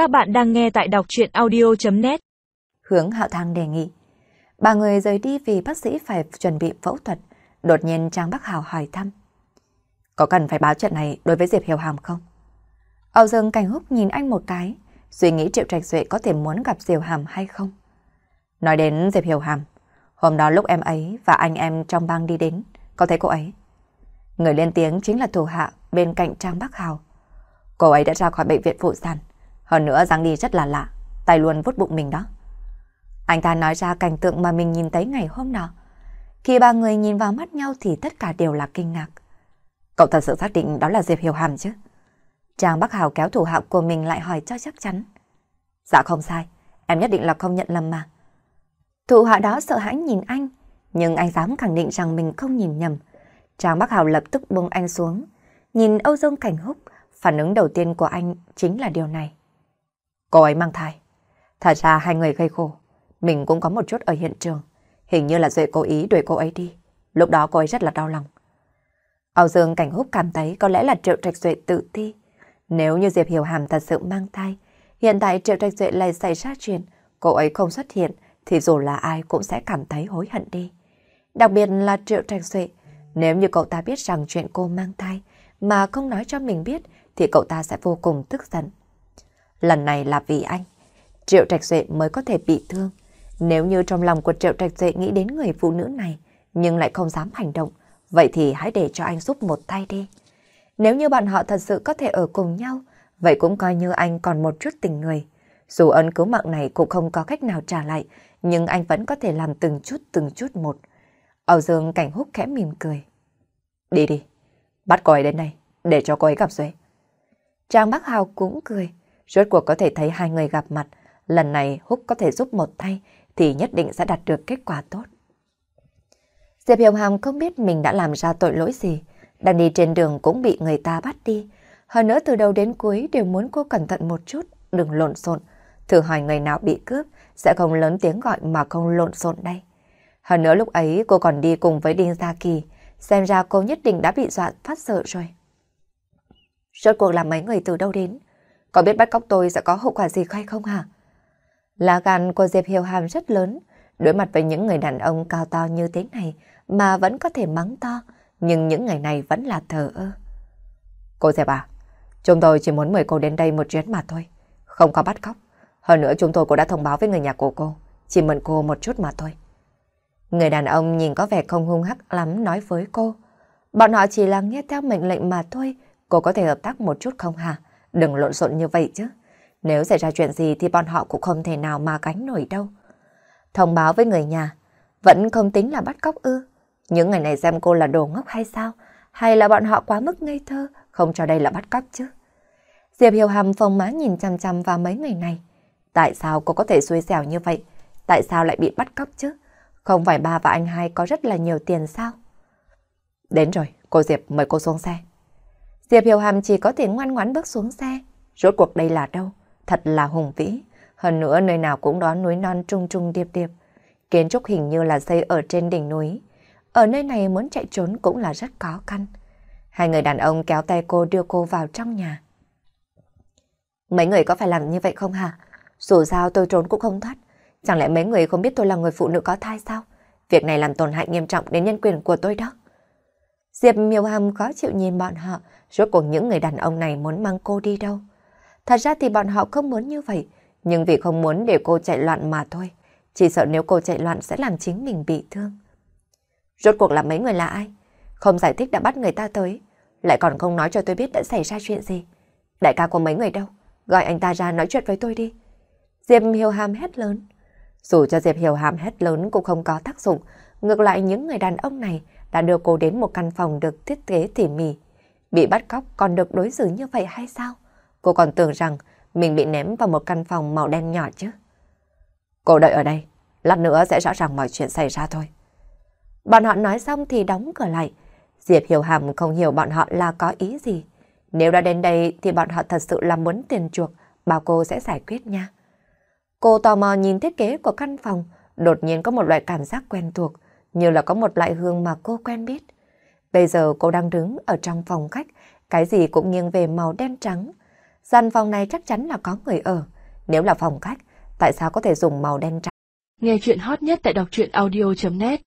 Các bạn đang nghe tại đọc chuyện audio.net Hướng Hạo Thang đề nghị. Ba người rời đi vì bác sĩ phải chuẩn bị phẫu thuật. Đột nhiên Trang Bắc Hào hỏi thăm. Có cần phải báo chuyện này đối với Diệp Hiểu Hàm không? Âu Dương Cảnh Húc nhìn anh một cái, suy nghĩ Triệu Trạch Duệ có thể muốn gặp Diệp Hàm hay không. Nói đến Diệp Hiểu Hàm, hôm đó lúc em ấy và anh em trong bang đi đến, có thấy cô ấy. Người lên tiếng chính là thủ hạ bên cạnh Trang Bắc Hào. Cô ấy đã ra khỏi bệnh viện phụ sản, hơn nữa dáng đi rất là lạ, tay luôn vút bụng mình đó. Anh ta nói ra cảnh tượng mà mình nhìn thấy ngày hôm nọ. Khi ba người nhìn vào mắt nhau thì tất cả đều là kinh ngạc. Cậu thật sự xác định đó là Diệp Hiểu Hàm chứ? Trang Bắc Hào kéo thủ hạ của mình lại hỏi cho chắc chắn. Dạ không sai, em nhất định là không nhận lầm mà. Thủ hạ đó sợ hãi nhìn anh, nhưng anh dám khẳng định rằng mình không nhìn nhầm. Trang Bắc Hào lập tức buông anh xuống, nhìn Âu Dương Cảnh Húc, phản ứng đầu tiên của anh chính là điều này. Cô ấy mang thai. Thật ra hai người gây khổ, mình cũng có một chút ở hiện trường. Hình như là Duệ cố ý đuổi cô ấy đi. Lúc đó cô ấy rất là đau lòng. Âu Dương Cảnh Húc cảm thấy có lẽ là Triệu Trạch Duệ tự thi. Nếu như Diệp Hiểu Hàm thật sự mang thai, hiện tại Triệu Trạch Duệ lại xảy ra chuyện, cô ấy không xuất hiện, thì dù là ai cũng sẽ cảm thấy hối hận đi. Đặc biệt là Triệu Trạch Duệ, nếu như cậu ta biết rằng chuyện cô mang thai mà không nói cho mình biết thì cậu ta sẽ vô cùng tức giận. Lần này là vì anh, Triệu Trạch Duệ mới có thể bị thương. Nếu như trong lòng của Triệu Trạch Duệ nghĩ đến người phụ nữ này nhưng lại không dám hành động, vậy thì hãy để cho anh giúp một tay đi. Nếu như bọn họ thật sự có thể ở cùng nhau, vậy cũng coi như anh còn một chút tình người. Dù ơn cứu mạng này cũng không có cách nào trả lại, nhưng anh vẫn có thể làm từng chút từng chút một. Âu Dương cảnh húc khẽ mỉm cười. Đi đi, bắt cô ấy đến đây, để cho cô ấy gặp Duệ. Trang Bắc Hào cũng cười, rốt cuộc có thể thấy hai người gặp mặt. Lần này Húc có thể giúp một tay thì nhất định sẽ đạt được kết quả tốt. Diệp Hiểu Hàm không biết mình đã làm ra tội lỗi gì, đang đi trên đường cũng bị người ta bắt đi. Hơn nữa từ đầu đến cuối đều muốn cô cẩn thận một chút, đừng lộn xộn. Thử hỏi người nào bị cướp, sẽ không lớn tiếng gọi mà không lộn xộn đây. Hơn nữa lúc ấy cô còn đi cùng với Đinh Gia Kỳ, xem ra cô nhất định đã bị dọa phát sợ rồi. Rốt cuộc là mấy người từ đâu đến? Có biết bắt cóc tôi sẽ có hậu quả gì hay không hả? Lá gan của Diệp Hiểu Hàm rất lớn, đối mặt với những người đàn ông cao to như thế này mà vẫn có thể mắng to, nhưng những ngày này vẫn là thờ ơ. Cô Diệp à, chúng tôi chỉ muốn mời cô đến đây một chuyến mà thôi, không có bắt cóc. Hơn nữa chúng tôi cũng đã thông báo với người nhà của cô, chỉ mượn cô một chút mà thôi. Người đàn ông nhìn có vẻ không hung hắc lắm nói với cô. Bọn họ chỉ là nghe theo mệnh lệnh mà thôi, cô có thể hợp tác một chút không hả? Đừng lộn xộn như vậy chứ. Nếu xảy ra chuyện gì thì bọn họ cũng không thể nào mà gánh nổi đâu. Thông báo với người nhà, vẫn không tính là bắt cóc ư. Những ngày này xem cô là đồ ngốc hay sao? Hay là bọn họ quá mức ngây thơ, không cho đây là bắt cóc chứ? Diệp Hiểu Hàm phồng má nhìn chăm chăm vào mấy người này. Tại sao cô có thể xui xẻo như vậy? Tại sao lại bị bắt cóc chứ? Không phải ba và anh hai có rất là nhiều tiền sao? Đến rồi, cô Diệp mời cô xuống xe. Diệp Hiểu Hàm chỉ có thể ngoan ngoãn bước xuống xe. Rốt cuộc đây là đâu? Thật là hùng vĩ. Hơn nữa, nơi nào cũng đó núi non trung trung điệp điệp. Kiến trúc hình như là xây ở trên đỉnh núi. Ở nơi này muốn chạy trốn cũng là rất khó khăn. Hai người đàn ông kéo tay cô đưa cô vào trong nhà. Mấy người có phải làm như vậy không hả? Dù sao tôi trốn cũng không thoát. Chẳng lẽ mấy người không biết tôi là người phụ nữ có thai sao? Việc này làm tổn hại nghiêm trọng đến nhân quyền của tôi đó. Diệp miêu hàm khó chịu nhìn bọn họ, rốt cuộc những người đàn ông này muốn mang cô đi đâu. Thật ra thì bọn họ không muốn như vậy, nhưng vì không muốn để cô chạy loạn mà thôi. Chỉ sợ nếu cô chạy loạn sẽ làm chính mình bị thương. Rốt cuộc là mấy người là ai? Không giải thích đã bắt người ta tới, lại còn không nói cho tôi biết đã xảy ra chuyện gì. Đại ca của mấy người đâu? Gọi anh ta ra nói chuyện với tôi đi. Diệp Hiểu Hàm hét lớn. Dù cho Diệp Hiểu Hàm hét lớn cũng không có tác dụng, ngược lại những người đàn ông này đã đưa cô đến một căn phòng được thiết kế tỉ mỉ. Bị bắt cóc còn được đối xử như vậy hay sao? Cô còn tưởng rằng mình bị ném vào một căn phòng màu đen nhỏ chứ. Cô đợi ở đây, lát nữa sẽ rõ ràng mọi chuyện xảy ra thôi. Bọn họ nói xong thì đóng cửa lại. Diệp Hiểu Hàm không hiểu bọn họ là có ý gì. Nếu đã đến đây thì bọn họ thật sự là muốn tiền chuộc, bảo cô sẽ giải quyết nha. Cô tò mò nhìn thiết kế của căn phòng, đột nhiên có một loại cảm giác quen thuộc, như là có một loại hương mà cô quen biết. Bây giờ cô đang đứng ở trong phòng khách, cái gì cũng nghiêng về màu đen trắng. Gian phòng này chắc chắn là có người ở. Nếu là phòng khách, tại sao có thể dùng màu đen trắng? Nghe chuyện hot nhất tại đọc truyện audio.net